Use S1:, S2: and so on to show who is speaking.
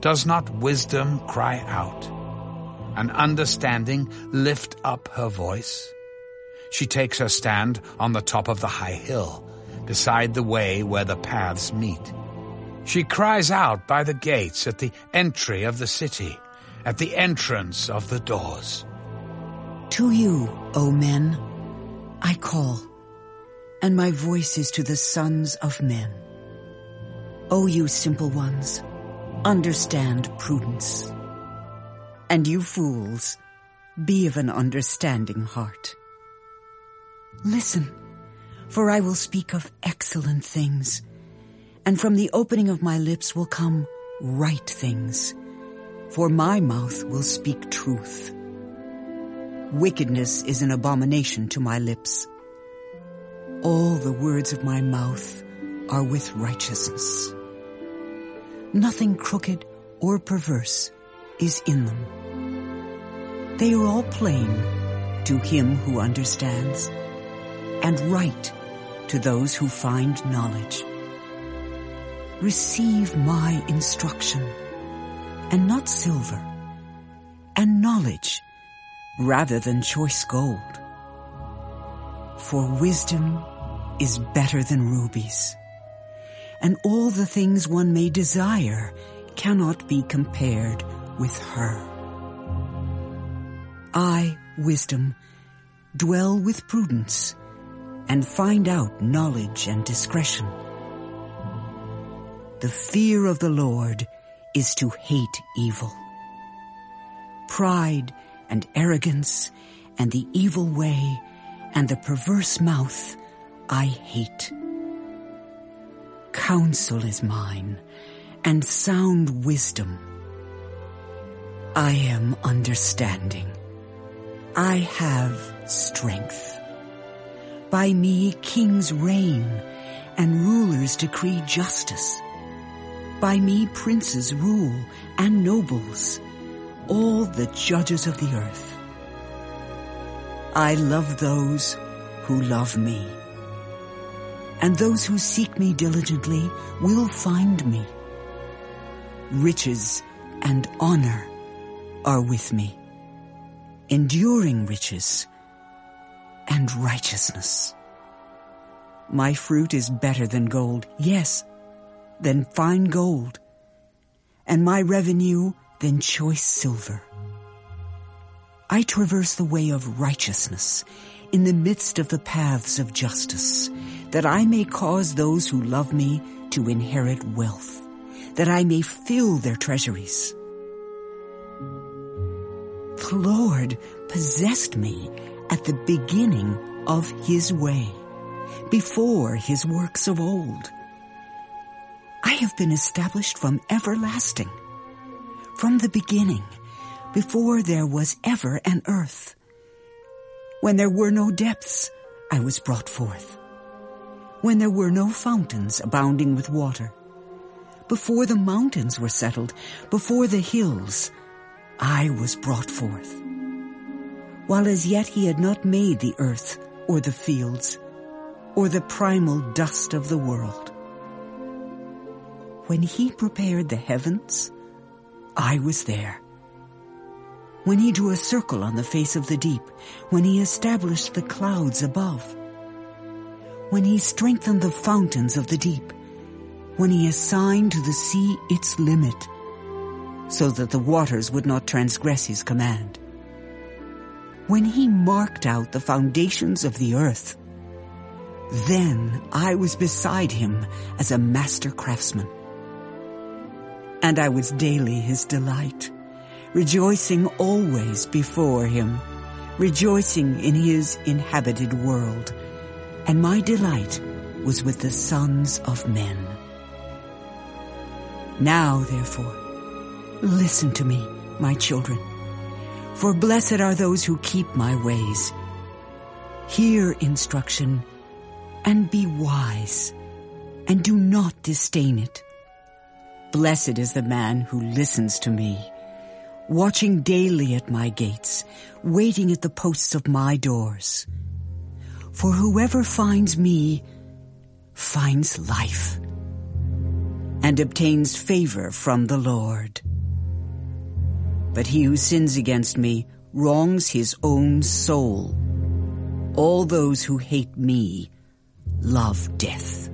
S1: Does not wisdom cry out? And understanding lift up her voice? She takes her stand on the top of the high hill, beside the way where the paths meet. She cries out by the gates at the entry of the city, at the entrance of the doors.
S2: To you, O men, I call, and my voice is to the sons of men. O you simple ones, understand prudence. And you fools, be of an understanding heart. Listen, for I will speak of excellent things, and from the opening of my lips will come right things, for my mouth will speak truth. Wickedness is an abomination to my lips. All the words of my mouth are with righteousness. Nothing crooked or perverse is in them. They are all plain to him who understands and right to those who find knowledge. Receive my instruction and not silver and knowledge rather than choice gold. For wisdom is better than rubies and all the things one may desire cannot be compared with her. I, wisdom, dwell with prudence and find out knowledge and discretion. The fear of the Lord is to hate evil. Pride and arrogance and the evil way and the perverse mouth I hate. Counsel is mine and sound wisdom. I am understanding. I have strength. By me kings reign and rulers decree justice. By me princes rule and nobles, all the judges of the earth. I love those who love me. And those who seek me diligently will find me. Riches and honor are with me. Enduring riches and righteousness. My fruit is better than gold, yes, than fine gold, and my revenue than choice silver. I traverse the way of righteousness in the midst of the paths of justice, that I may cause those who love me to inherit wealth, that I may fill their treasuries. The Lord possessed me at the beginning of his way, before his works of old. I have been established from everlasting, from the beginning, before there was ever an earth. When there were no depths, I was brought forth. When there were no fountains abounding with water. Before the mountains were settled, before the hills, I was brought forth. While as yet he had not made the earth or the fields or the primal dust of the world. When he prepared the heavens, I was there when he drew a circle on the face of the deep, when he established the clouds above, when he strengthened the fountains of the deep, when he assigned to the sea its limit, so that the waters would not transgress his command. When he marked out the foundations of the earth, then I was beside him as a master craftsman. And I was daily his delight rejoicing always before him, rejoicing in his inhabited world. And my delight was with the sons of men. Now, therefore, listen to me, my children, for blessed are those who keep my ways. Hear instruction and be wise, and do not disdain it. Blessed is the man who listens to me watching daily at my gates, waiting at the posts of my doors. For whoever finds me finds life and obtains favor from the Lord. But he who sins against me wrongs his own soul. All those who hate me love death.